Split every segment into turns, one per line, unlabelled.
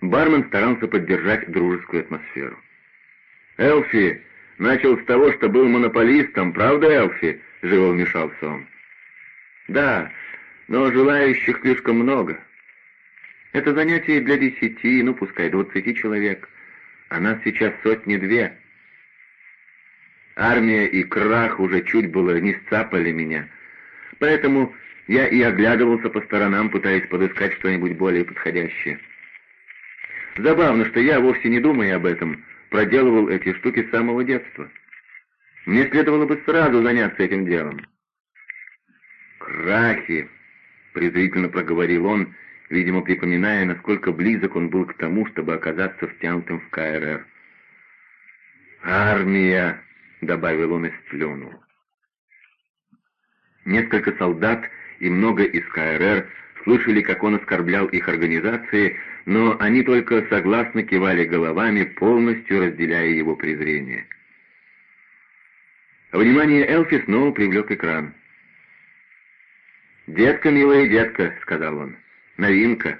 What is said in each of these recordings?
Бармен старался поддержать дружескую атмосферу. «Элфи начал с того, что был монополистом, правда, Элфи?» — живо вмешался он. «Да, но желающих слишком много. Это занятие для десяти, ну, пускай двадцати человек, а нас сейчас сотни-две. Армия и крах уже чуть было не сцапали меня, поэтому я и оглядывался по сторонам, пытаясь подыскать что-нибудь более подходящее. Забавно, что я, вовсе не думая об этом, проделывал эти штуки с самого детства. Мне следовало бы сразу заняться этим делом. «Крахи!» — презрительно проговорил он, видимо, припоминая, насколько близок он был к тому, чтобы оказаться втянутым в КРР. «Армия!» — добавил он и сплюнул. Несколько солдат и много из КРР слышали, как он оскорблял их организации, но они только согласно кивали головами, полностью разделяя его презрение. Внимание Элфи снова привлек экран. «Детка, милая детка», — сказал он, — «новинка».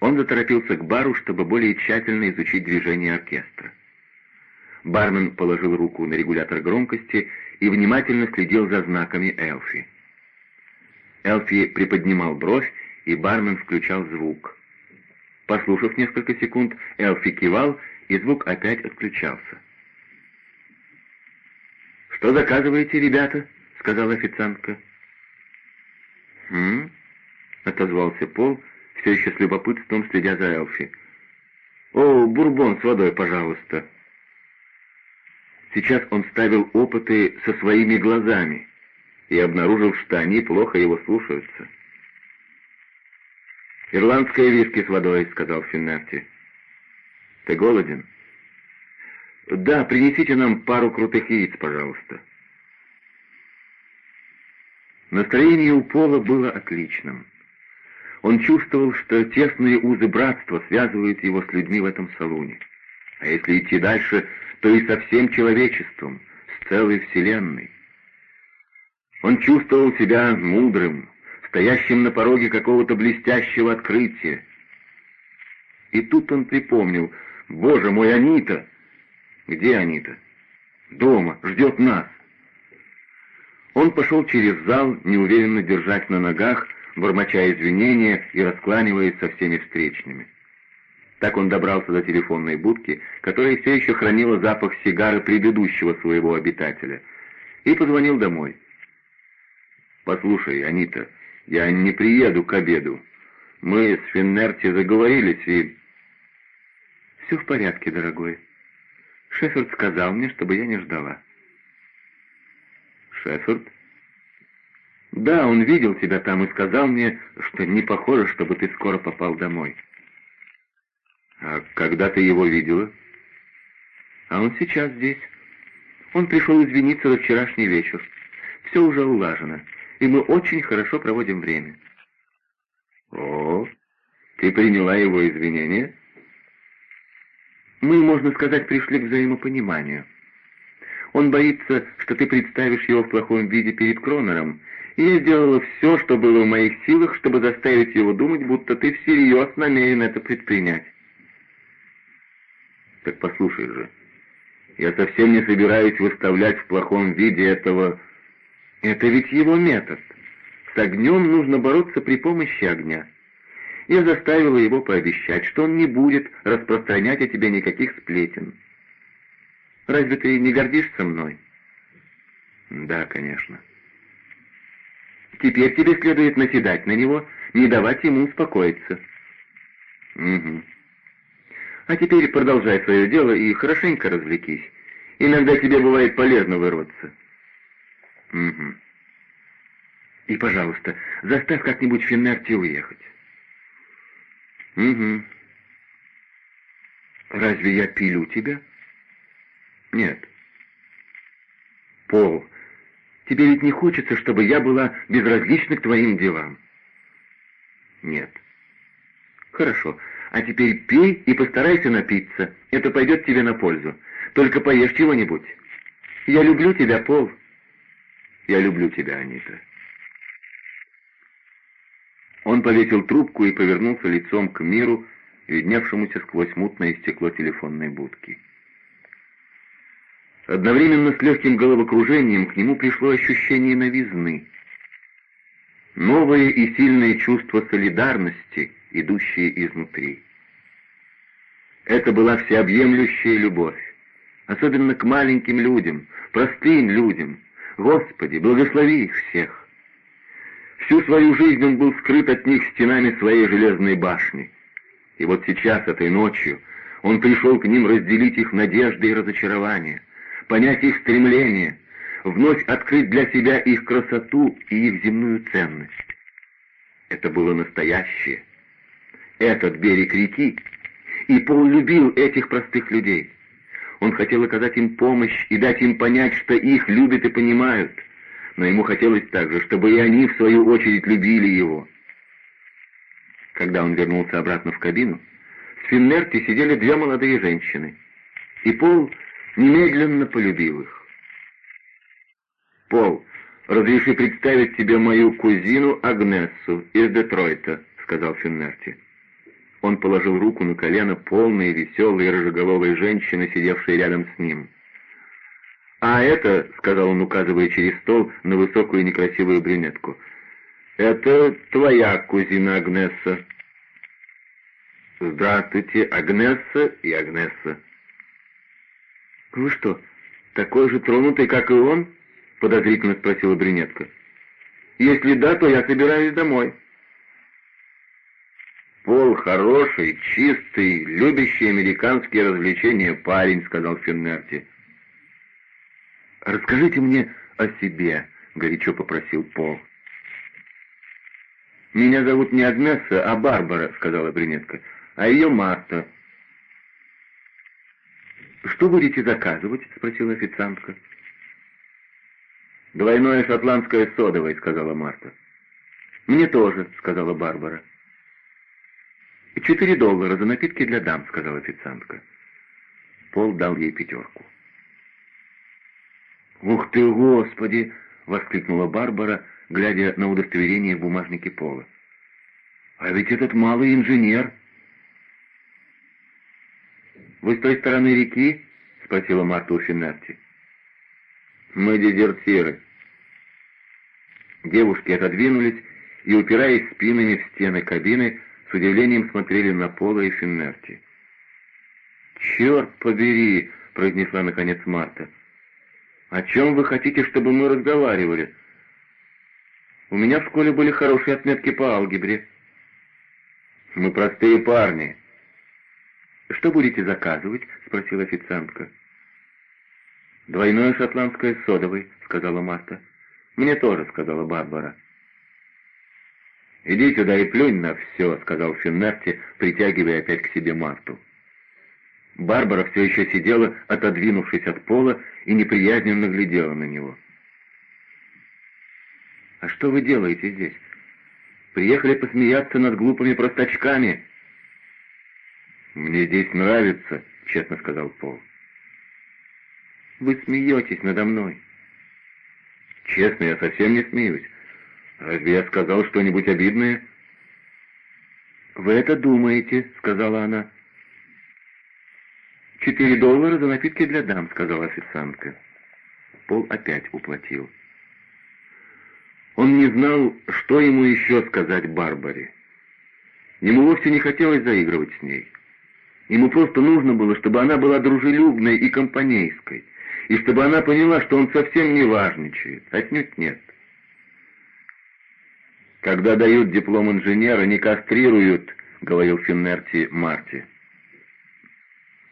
Он заторопился к бару, чтобы более тщательно изучить движение оркестра. Бармен положил руку на регулятор громкости и внимательно следил за знаками Элфи. Элфи приподнимал бровь, и бармен включал звук. Послушав несколько секунд, Элфи кивал, и звук опять отключался. «Что заказываете, ребята?» — сказала официантка. «Хм?» — отозвался Пол, все еще с любопытством следя за Элфи. «О, бурбон с водой, пожалуйста». Сейчас он ставил опыты со своими глазами и обнаружил, что они плохо его слушаются. «Ирландское виски с водой», — сказал Финнерти. «Ты голоден?» «Да, принесите нам пару крутых яиц, пожалуйста». Настроение у Пола было отличным. Он чувствовал, что тесные узы братства связывают его с людьми в этом салоне. А если идти дальше, то и со всем человечеством, с целой вселенной. Он чувствовал себя мудрым, стоящим на пороге какого-то блестящего открытия. И тут он припомнил, «Боже мой, Анита!» «Где Анита?» «Дома, ждет нас». Он пошел через зал, неуверенно держась на ногах, бормоча извинения и раскланиваясь со всеми встречными. Так он добрался до телефонной будки, которая все еще хранила запах сигары предыдущего своего обитателя, и позвонил домой. «Послушай, Анита, я не приеду к обеду. Мы с Финнерти заговорились и...» «Все в порядке, дорогой. Шеффорд сказал мне, чтобы я не ждала». Шеффорд? Да, он видел тебя там и сказал мне, что не похоже, чтобы ты скоро попал домой. А когда ты его видела? А он сейчас здесь. Он пришел извиниться за вчерашний вечер. Все уже улажено, и мы очень хорошо проводим время. О, ты приняла его извинения? Мы, можно сказать, пришли к взаимопониманию. Он боится, что ты представишь его в плохом виде перед Кронером, и я сделала все, что было в моих силах, чтобы заставить его думать, будто ты всерьез намерен это предпринять. Так послушай же, я совсем не собираюсь выставлять в плохом виде этого... Это ведь его метод. С огнем нужно бороться при помощи огня. Я заставила его пообещать, что он не будет распространять о тебе никаких сплетен. Разве ты не гордишься мной?» «Да, конечно». «Теперь тебе следует наседать на него, не давать ему успокоиться». «Угу». «А теперь продолжай свое дело и хорошенько развлекись. Иногда тебе бывает полезно вырваться». «Угу». «И, пожалуйста, заставь как-нибудь Финнерти уехать». «Угу». «Разве я пилю тебя?» Нет. Пол, тебе ведь не хочется, чтобы я была безразлична к твоим делам? Нет. Хорошо. А теперь пей и постарайся напиться. Это пойдет тебе на пользу. Только поешь чего-нибудь. Я люблю тебя, Пол. Я люблю тебя, Анита. Он повесил трубку и повернулся лицом к миру, видневшемуся сквозь мутное стекло телефонной будки. Одновременно с легким головокружением к нему пришло ощущение новизны. Новое и сильное чувство солидарности, идущее изнутри. Это была всеобъемлющая любовь, особенно к маленьким людям, простым людям. Господи, благослови их всех. Всю свою жизнь он был скрыт от них стенами своей железной башни. И вот сейчас, этой ночью, он пришел к ним разделить их надежды и разочарования, понять их стремления, вновь открыть для себя их красоту и их земную ценность. Это было настоящее. Этот берег реки, и Пол любил этих простых людей. Он хотел оказать им помощь и дать им понять, что их любят и понимают, но ему хотелось также, чтобы и они, в свою очередь, любили его. Когда он вернулся обратно в кабину, с Финнерти сидели две молодые женщины, и Пол немедленно полюбил их. «Пол, разреши представить тебе мою кузину Агнессу из Детройта», — сказал Финнерти. Он положил руку на колено полной, веселой, рыжеголовой женщины, сидевшей рядом с ним. «А это», — сказал он, указывая через стол на высокую некрасивую брюнетку, — «это твоя кузина Агнесса». «Здравствуйте, Агнесса и Агнесса». «Вы что, такой же тронутый, как и он?» — подозрительно спросила брюнетка. «Если да, то я собираюсь домой». «Пол хороший, чистый, любящий американские развлечения парень», — сказал Финнерти. «Расскажите мне о себе», — горячо попросил Пол. «Меня зовут не Агнесса, а Барбара», — сказала брюнетка, — «а ее Марта». «Что будете заказывать?» — спросила официантка. «Двойное шотландское содовое», — сказала Марта. «Мне тоже», — сказала Барбара. «Четыре доллара за напитки для дам», — сказала официантка. Пол дал ей пятерку. «Ух ты, Господи!» — воскликнула Барбара, глядя на удостоверение в бумажнике Пола. «А ведь этот малый инженер!» «Вы с той стороны реки?» — спросила Марта у Финнарти. «Мы дезертиры». Девушки отодвинулись и, упираясь спинами в стены кабины, с удивлением смотрели на Пола и Финнерти. «Черт побери!» — произнесла наконец Марта. «О чем вы хотите, чтобы мы разговаривали?» «У меня в школе были хорошие отметки по алгебре». «Мы простые парни». «Что будете заказывать?» — спросила официантка. «Двойное шотландское содовый», — сказала Марта. «Мне тоже», — сказала Барбара. «Иди сюда и плюнь на все», — сказал Финнерти, притягивая опять к себе Марту. Барбара все еще сидела, отодвинувшись от пола, и неприязненно глядела на него. «А что вы делаете здесь? Приехали посмеяться над глупыми простачками?» «Мне здесь нравится», — честно сказал Пол. «Вы смеетесь надо мной». «Честно, я совсем не смеюсь. Разве я сказал что-нибудь обидное?» «Вы это думаете», — сказала она. «Четыре доллара за напитки для дам», — сказала официантка. Пол опять уплатил. Он не знал, что ему еще сказать Барбаре. Ему вовсе не хотелось заигрывать с ней. Ему просто нужно было, чтобы она была дружелюбной и компанейской, и чтобы она поняла, что он совсем не важничает. Отнюдь нет. «Когда дают диплом инженера, не кастрируют», — говорил Финнерти Марти.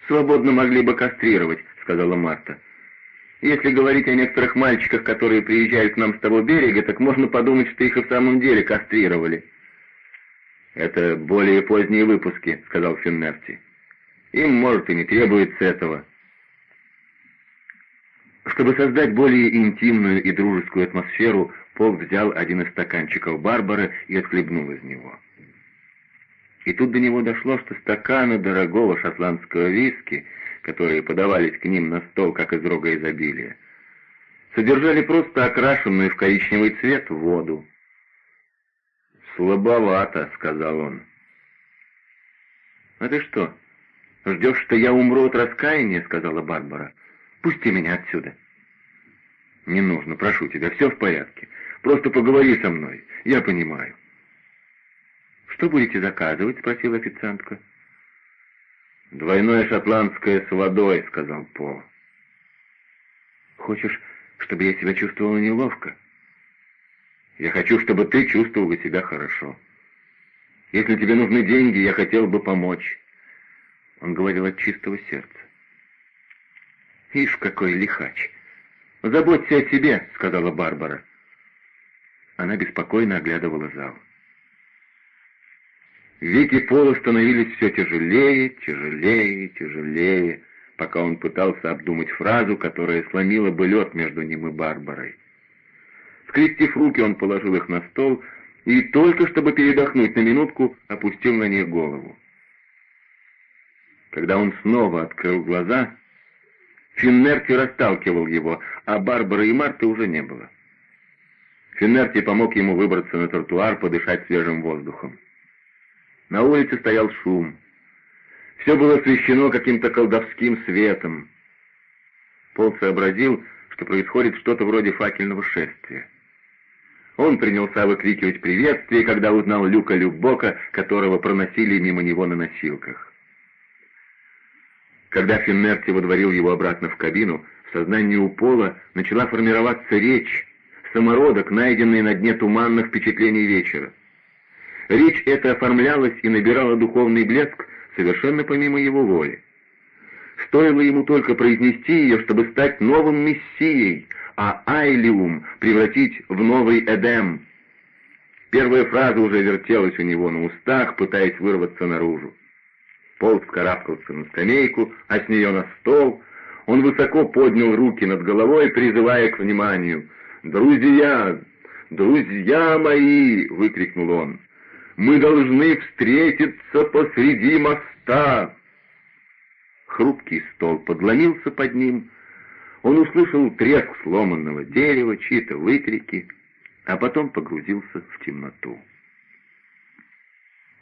«Свободно могли бы кастрировать», — сказала Марта. «Если говорить о некоторых мальчиках, которые приезжают к нам с того берега, так можно подумать, что их и в самом деле кастрировали». «Это более поздние выпуски», — сказал Финнерти. «Им, может, и не требуется этого». Чтобы создать более интимную и дружескую атмосферу, Пол взял один из стаканчиков Барбары и отхлебнул из него. И тут до него дошло, что стаканы дорогого шотландского виски, которые подавались к ним на стол, как из рога изобилия, содержали просто окрашенную в коричневый цвет воду. «Слабовато», — сказал он. «А ты что, ждешь, что я умру от раскаяния?» — сказала Барбара. «Пусти меня отсюда». «Не нужно, прошу тебя, все в порядке. Просто поговори со мной, я понимаю». «Что будете заказывать?» — спросила официантка. «Двойное шотландское с водой», — сказал Пол. «Хочешь, чтобы я себя чувствовала неловко?» «Я хочу, чтобы ты чувствовала себя хорошо. Если тебе нужны деньги, я хотел бы помочь». Он говорил от чистого сердца. «Ишь, какой лихач! Заботься о себе», — сказала Барбара. Она беспокойно оглядывала зал. Веки Пола становились все тяжелее, тяжелее, тяжелее, пока он пытался обдумать фразу, которая сломила бы лед между ним и Барбарой. Скрестив руки, он положил их на стол и, только чтобы передохнуть на минутку, опустил на них голову. Когда он снова открыл глаза, Финнерти расталкивал его, а Барбары и Марты уже не было. Финнерти помог ему выбраться на тротуар, подышать свежим воздухом. На улице стоял шум. Все было освещено каким-то колдовским светом. Пол сообразил, что происходит что-то вроде факельного шествия. Он принялся выкрикивать приветствие, когда узнал Люка Любока, которого проносили мимо него на носилках. Когда Финнерти водворил его обратно в кабину, в сознании у Пола начала формироваться речь, самородок, найденный на дне туманных впечатлений вечера. Речь эта оформлялась и набирала духовный блеск совершенно помимо его воли. Стоило ему только произнести ее, чтобы стать новым мессией, а Айлиум превратить в новый Эдем. Первая фраза уже вертелась у него на устах, пытаясь вырваться наружу. Пол вскарабкался на скамейку, а с нее на стол. Он высоко поднял руки над головой, призывая к вниманию. «Друзья! Друзья мои!» — выкрикнул он. Мы должны встретиться посреди моста!» Хрупкий стол подломился под ним. Он услышал треск сломанного дерева, чьи-то выкрики, а потом погрузился в темноту.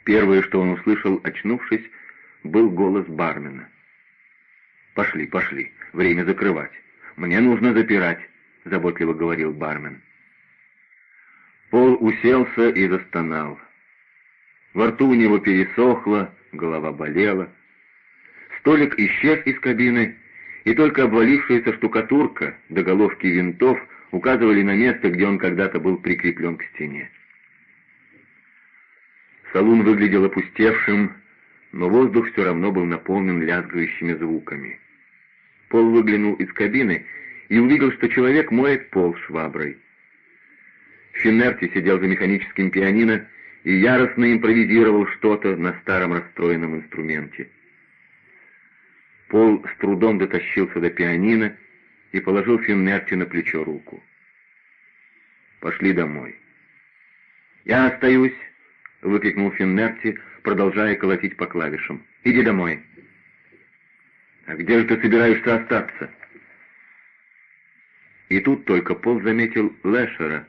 Первое, что он услышал, очнувшись, был голос бармена. «Пошли, пошли, время закрывать. Мне нужно запирать», — заботливо говорил бармен. Пол уселся и застонал. Во рту у него пересохло, голова болела. Столик исчез из кабины, и только обвалившаяся штукатурка до головки винтов указывали на место, где он когда-то был прикреплен к стене. Салун выглядел опустевшим, но воздух все равно был наполнен лязгающими звуками. Пол выглянул из кабины и увидел, что человек моет пол шваброй. Финерти сидел за механическим пианино и яростно импровизировал что-то на старом расстроенном инструменте. Пол с трудом дотащился до пианино и положил Финнерти на плечо руку. «Пошли домой». «Я остаюсь», — выкрикнул Финнерти, продолжая колотить по клавишам. «Иди домой». «А где же ты собираешься остаться?» И тут только Пол заметил Лэшера,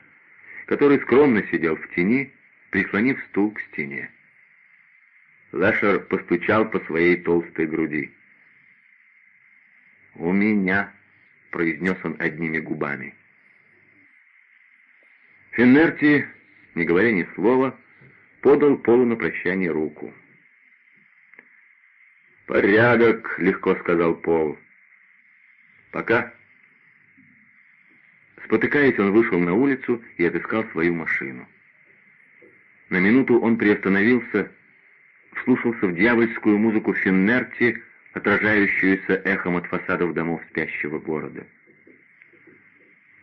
который скромно сидел в тени, прислонив стул к стене. Лэшер постучал по своей толстой груди. «У меня», — произнес он одними губами. Феннерти, не говоря ни слова, подал Полу на прощание руку. «Порядок», — легко сказал Пол. «Пока». Спотыкаясь, он вышел на улицу и отыскал свою машину. На минуту он приостановился, вслушался в дьявольскую музыку Финнерти, отражающуюся эхом от фасадов домов спящего города.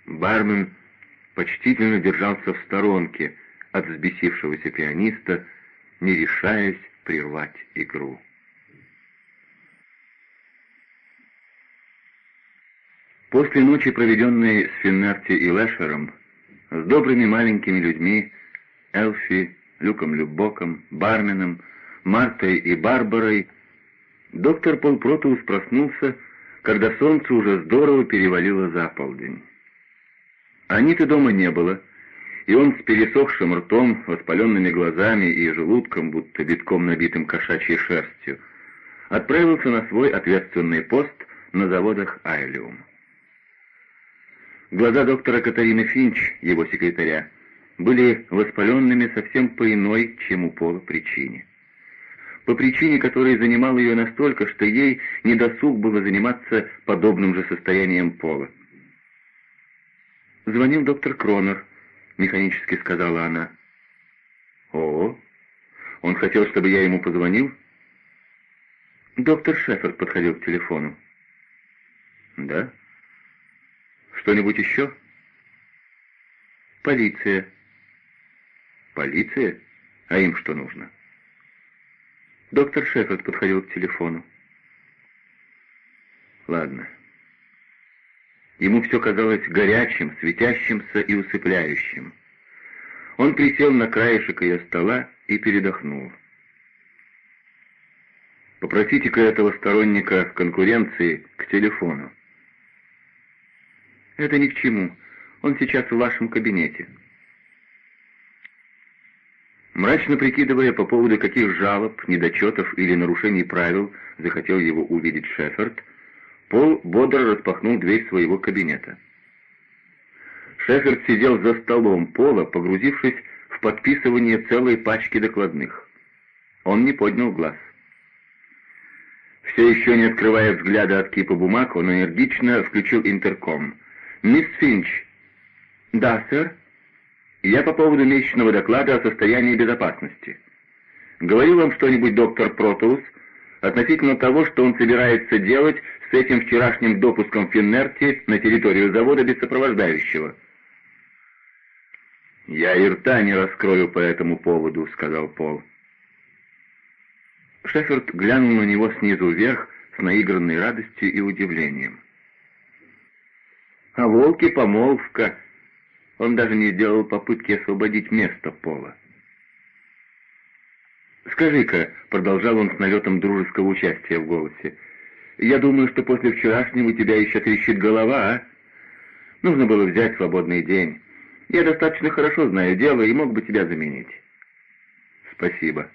Бармен почтительно держался в сторонке от взбесившегося пианиста, не решаясь прервать игру. После ночи, проведенной с Финнерти и Лэшером, с добрыми маленькими людьми, Элфи, Люком Любоком, Барменом, Мартой и Барбарой, доктор Пол Протеус проснулся, когда солнце уже здорово перевалило за полдень. Аниты дома не было, и он с пересохшим ртом, воспаленными глазами и желудком, будто битком набитым кошачьей шерстью, отправился на свой ответственный пост на заводах Айлиум. Глаза доктора Катарины Финч, его секретаря, были воспаленными совсем по иной, чем у Пола, причине. По причине, которая занимала ее настолько, что ей недосуг было заниматься подобным же состоянием Пола. «Звонил доктор Кронер», — механически сказала она. «О, он хотел, чтобы я ему позвонил?» Доктор Шеффорд подходил к телефону. «Да? Что-нибудь еще?» «Полиция». «Полиция? А им что нужно?» Доктор Шеффорд подходил к телефону. «Ладно». Ему все казалось горячим, светящимся и усыпляющим. Он присел на краешек ее стола и передохнул. Попросите-ка этого сторонника конкуренции к телефону. Это ни к чему. Он сейчас в вашем кабинете. Мрачно прикидывая, по поводу каких жалоб, недочетов или нарушений правил захотел его увидеть Шеффорд, Пол бодро распахнул дверь своего кабинета. Шеффорд сидел за столом Пола, погрузившись в подписывание целой пачки докладных. Он не поднял глаз. Все еще не открывая взгляда от кипа бумаг, он энергично включил интерком. «Мисс Финч». «Да, сэр». «Я по поводу месячного доклада о состоянии безопасности. Говорил вам что-нибудь доктор Протеус относительно того, что он собирается делать с этим вчерашним допуском Финнерти на территорию завода без сопровождающего?» «Я и рта не раскрою по этому поводу», — сказал Пол. Шеффорд глянул на него снизу вверх с наигранной радостью и удивлением. «А волки — помолвка!» Он даже не сделал попытки освободить место Пола. «Скажи-ка», — продолжал он с налетом дружеского участия в голосе, «я думаю, что после вчерашнего у тебя еще трещит голова, а? Нужно было взять свободный день. Я достаточно хорошо знаю дело и мог бы тебя заменить». «Спасибо»,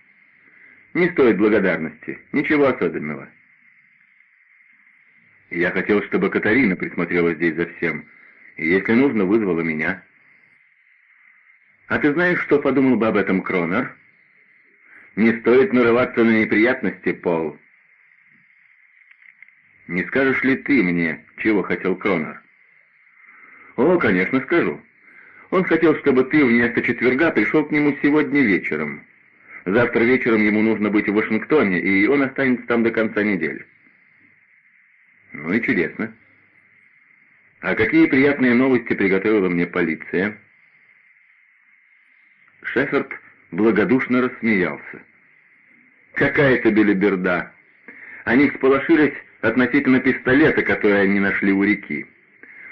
не стоит благодарности. Ничего особенного. Я хотел, чтобы Катарина присмотрела здесь за всем. И, если нужно, вызвала меня. А ты знаешь, что подумал бы об этом Кронер? Не стоит нарываться на неприятности, Пол. Не скажешь ли ты мне, чего хотел Кронер? О, конечно, скажу. Он хотел, чтобы ты вместо четверга пришел к нему сегодня вечером. Завтра вечером ему нужно быть в Вашингтоне, и он останется там до конца недели. Ну и чудесно. А какие приятные новости приготовила мне полиция? Шеффорд благодушно рассмеялся. Какая-то белиберда. Они всполошились относительно пистолета, который они нашли у реки.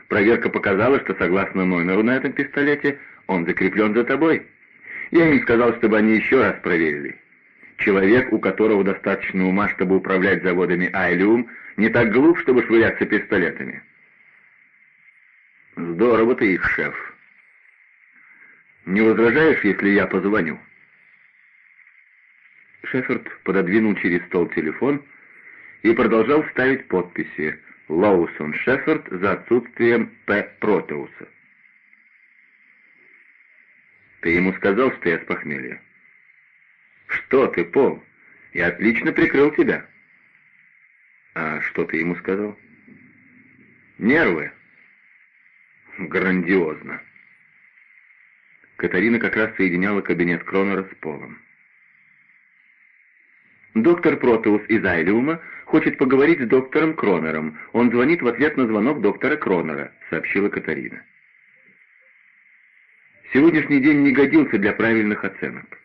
Проверка показала, что согласно номеру на этом пистолете он закреплен за тобой. Я им сказал, чтобы они еще раз проверили. Человек, у которого достаточно ума, чтобы управлять заводами Айлиум, не так глуп, чтобы швыряться пистолетами. Здорово ты их, шеф. Не возражаешь, если я позвоню? Шеффорд пододвинул через стол телефон и продолжал ставить подписи «Лоусон Шеффорд» за отсутствием П. Протеуса. Ты ему сказал, что я с похмелья? Что ты, Пол? Я отлично прикрыл тебя. А что ты ему сказал? Нервы. Грандиозно. Катарина как раз соединяла кабинет Кронера с Полом. Доктор Протеус из Айлиума хочет поговорить с доктором Кронером. Он звонит в ответ на звонок доктора Кронера, сообщила Катарина. Сегодняшний день не годился для правильных оценок.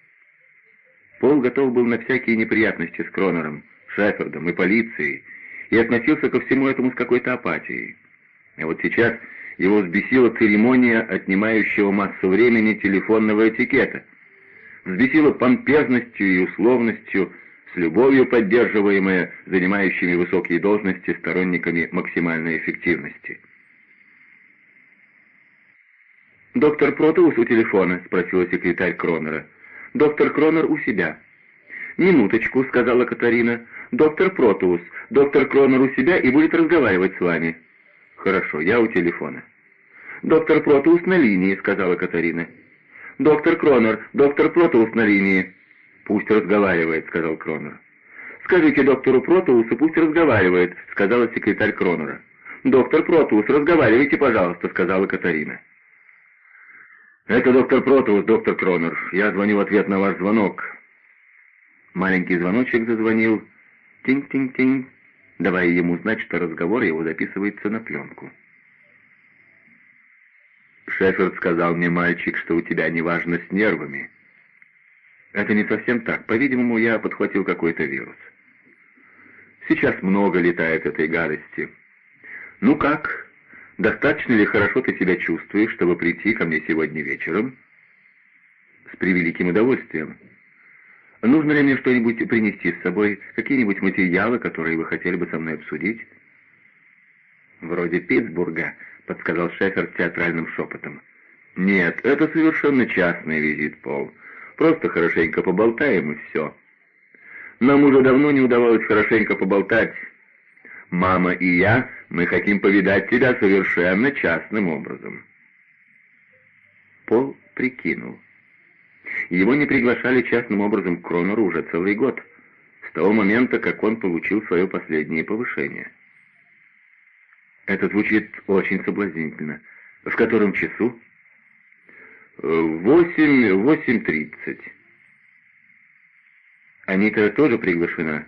Пол готов был на всякие неприятности с Кронером, Шеффордом и полицией, и относился ко всему этому с какой-то апатией. А вот сейчас его взбесила церемония, отнимающего массу времени телефонного этикета. Взбесила помпезностью и условностью, с любовью поддерживаемая занимающими высокие должности сторонниками максимальной эффективности. «Доктор Протеус у телефона?» — спросила секретарь Кронера. «Доктор Кронер у себя». «Минуточку», — сказала Катарина. «Доктор Протеус, доктор Кронер у себя и будет разговаривать с вами». «Хорошо, я у телефона». «Доктор Протеус на линии», — сказала Катарина. «Доктор Кронер, доктор Протеус на линии». «Пусть разговаривает», — сказал Кронер. «Скажите доктору Протеусу, пусть разговаривает», — сказала секретарь Кронера. «Доктор Протеус, разговаривайте, пожалуйста», — сказала Катарина. «Это доктор Протеус, доктор Кронер. Я звоню в ответ на ваш звонок». Маленький звоночек зазвонил. Тинь-тинь-тинь, давая ему знать, что разговор его записывается на пленку. «Шеферд сказал мне, мальчик, что у тебя неважно с нервами». «Это не совсем так. По-видимому, я подхватил какой-то вирус». «Сейчас много летает этой гадости». «Ну как? Достаточно ли хорошо ты себя чувствуешь, чтобы прийти ко мне сегодня вечером?» «С превеликим удовольствием». Нужно ли мне что-нибудь принести с собой, какие-нибудь материалы, которые вы хотели бы со мной обсудить?» «Вроде Питтсбурга», — подсказал Шефер театральным шепотом. «Нет, это совершенно частный визит, Пол. Просто хорошенько поболтаем и все. Нам уже давно не удавалось хорошенько поболтать. Мама и я, мы хотим повидать тебя совершенно частным образом». Пол прикинул. Его не приглашали частным образом к Кронеру уже целый год, с того момента, как он получил свое последнее повышение. Это звучит очень соблазнительно. В котором часу? Восемь, восемь тридцать. Анита тоже приглашена?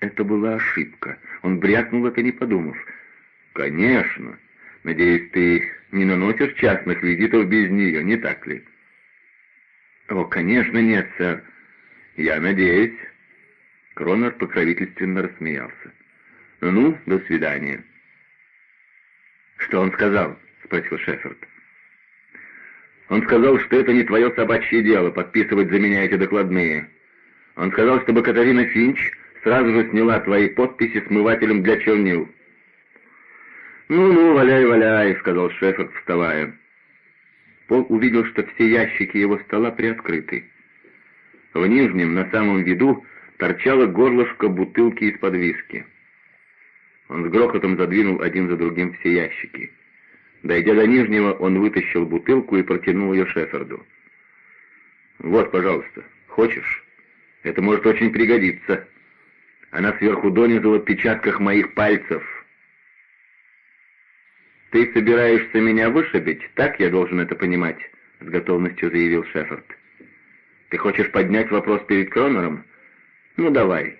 Это была ошибка. Он брякнул это, не подумав. Конечно. Надеюсь, ты не наносишь частных визитов без нее, не так ли? «О, конечно нет, сэр. Я надеюсь». Кронер покровительственно рассмеялся. «Ну, до свидания». «Что он сказал?» — спросил Шеффорд. «Он сказал, что это не твое собачье дело подписывать за меня эти докладные. Он сказал, чтобы Катарина Финч сразу же сняла твои подписи смывателем для чернил». «Ну-ну, валяй-валяй», — сказал Шеффорд, вставая. Пол увидел, что все ящики его стола приоткрыты. В нижнем, на самом виду, торчало горлышко бутылки из-под виски. Он с грохотом задвинул один за другим все ящики. Дойдя до нижнего, он вытащил бутылку и протянул ее Шеферду. «Вот, пожалуйста, хочешь? Это может очень пригодиться. Она сверху донизу в отпечатках моих пальцев». «Ты собираешься меня вышибить? Так я должен это понимать», — с готовностью заявил Шеффорд. «Ты хочешь поднять вопрос перед Кронером? Ну давай.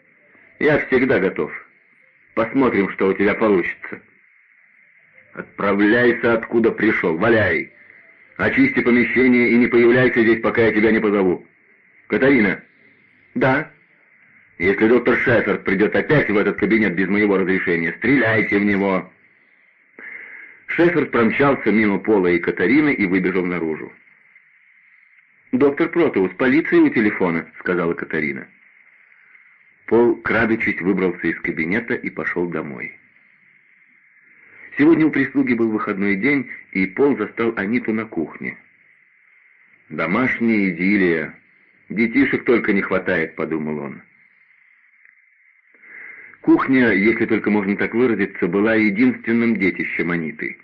Я всегда готов. Посмотрим, что у тебя получится». «Отправляйся, откуда пришел. Валяй. Очисти помещение и не появляйся здесь, пока я тебя не позову. Катарина?» «Да». «Если доктор Шеффорд придет опять в этот кабинет без моего разрешения, стреляйте в него». Шеферд промчался мимо Пола и Катарины и выбежал наружу. «Доктор Протеус, полиция у телефона», — сказала Катарина. Пол, крадучись, выбрался из кабинета и пошел домой. Сегодня у прислуги был выходной день, и Пол застал Аниту на кухне. «Домашняя идиллия. Детишек только не хватает», — подумал он. Кухня, если только можно так выразиться, была единственным детищем Аниты.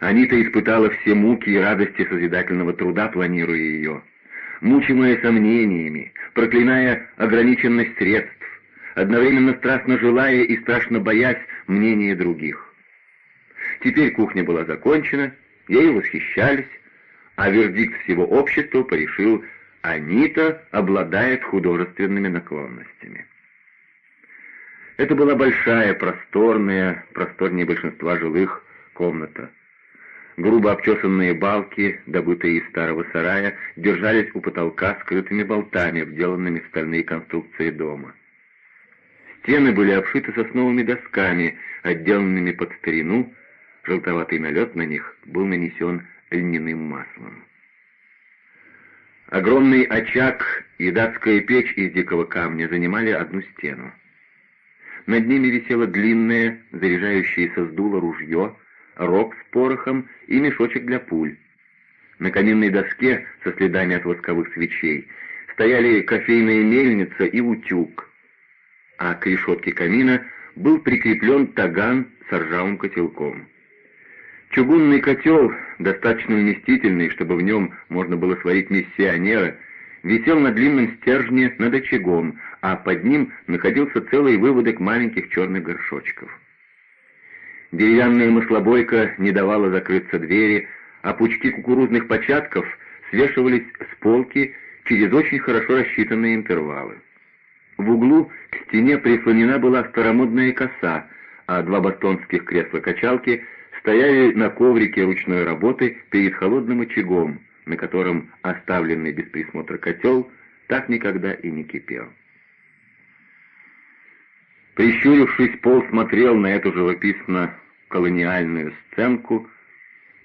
Анита испытала все муки и радости созидательного труда, планируя ее. Мучимая сомнениями, проклиная ограниченность средств, одновременно страстно желая и страшно боясь мнения других. Теперь кухня была закончена, ею восхищались, а вердикт всего общества порешил, Анита обладает художественными наклонностями. Это была большая, просторная, просторнее большинства жилых, комната. Грубо обчесанные балки, добытые из старого сарая, держались у потолка скрытыми болтами, вделанными в стальные конструкции дома. Стены были обшиты сосновыми досками, отделанными под старину, желтоватый налет на них был нанесен льняным маслом. Огромный очаг и датская печь из дикого камня занимали одну стену. Над ними висело длинное, заряжающееся с дула ружье, рог с порохом и мешочек для пуль. На каминной доске со следами от восковых свечей стояли кофейная мельница и утюг, а к решетке камина был прикреплен таган с ржавым котелком. Чугунный котел, достаточно вместительный, чтобы в нем можно было сварить миссионера, висел на длинном стержне над очагом, а под ним находился целый выводок маленьких черных горшочков. Деревянная маслобойка не давала закрыться двери, а пучки кукурузных початков свешивались с полки через очень хорошо рассчитанные интервалы. В углу к стене прислонена была старомодная коса, а два бастонских кресла-качалки стояли на коврике ручной работы перед холодным очагом, на котором оставленный без присмотра котел так никогда и не кипел. Прищурившись, Пол смотрел на эту живописно-колониальную сценку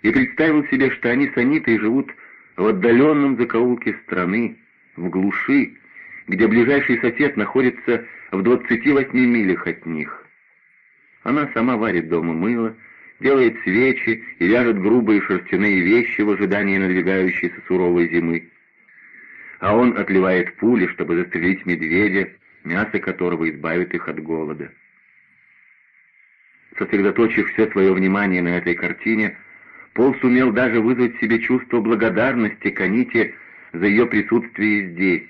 и представил себе, что они с Анитой живут в отдаленном закоулке страны, в глуши, где ближайший сосед находится в 28 милях от них. Она сама варит дома мыло, делает свечи и вяжет грубые шерстяные вещи в ожидании надвигающейся суровой зимы. А он отливает пули, чтобы застрелить медведя, мясо которого избавит их от голода. Сосредоточив все свое внимание на этой картине, Пол сумел даже вызвать себе чувство благодарности к Аните за ее присутствие здесь,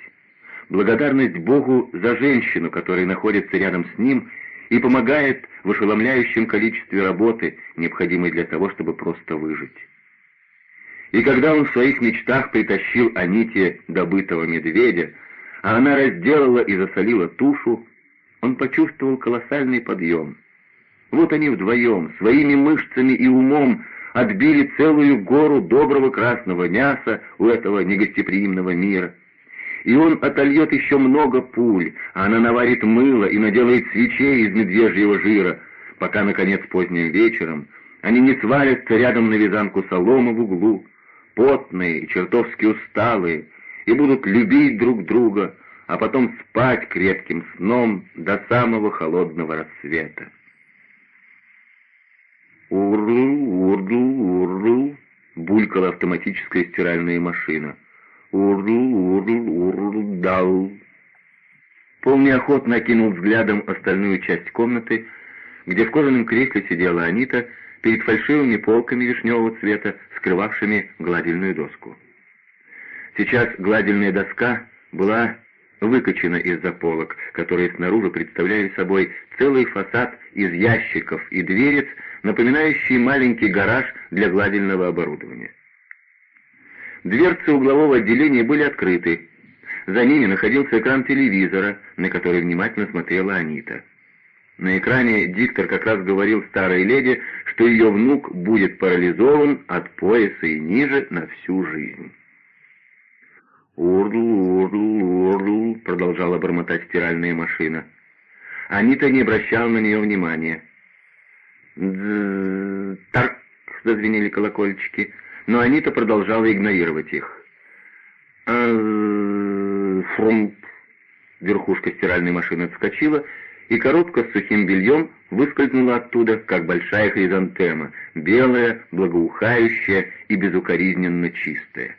благодарность Богу за женщину, которая находится рядом с ним и помогает в ошеломляющем количестве работы, необходимой для того, чтобы просто выжить. И когда он в своих мечтах притащил Аните добытого медведя, а она разделала и засолила тушу, он почувствовал колоссальный подъем. Вот они вдвоем, своими мышцами и умом, отбили целую гору доброго красного мяса у этого негостеприимного мира. И он отольет еще много пуль, а она наварит мыло и наделает свечей из медвежьего жира, пока, наконец, поздним вечером они не свалятся рядом на вязанку соломы в углу, потные и чертовски усталые, и будут любить друг друга, а потом спать крепким сном до самого холодного рассвета. «Урл, урл, урл!» — булькала автоматическая стиральная машина. «Урл, урл, урл, дал!» Пол неохотно окинул взглядом остальную часть комнаты, где в кожаном кресле сидела Анита перед фальшивыми полками вишневого цвета, скрывавшими гладильную доску. Сейчас гладильная доска была выкачана из-за полок, которые снаружи представляли собой целый фасад из ящиков и дверец, напоминающий маленький гараж для гладильного оборудования. Дверцы углового отделения были открыты. За ними находился экран телевизора, на который внимательно смотрела Анита. На экране диктор как раз говорил старой леди, что ее внук будет парализован от пояса и ниже на всю жизнь. «Урл, урл, урл», — продолжала бормотать стиральная машина. Анита не обращала на нее внимания. «Так», — зазвенели колокольчики, но Анита продолжала игнорировать их. «Фрумп», верхушка стиральной машины отскочила, и коробка с сухим бельем выскользнула оттуда, как большая хризантема, белая, благоухающая и безукоризненно чистая.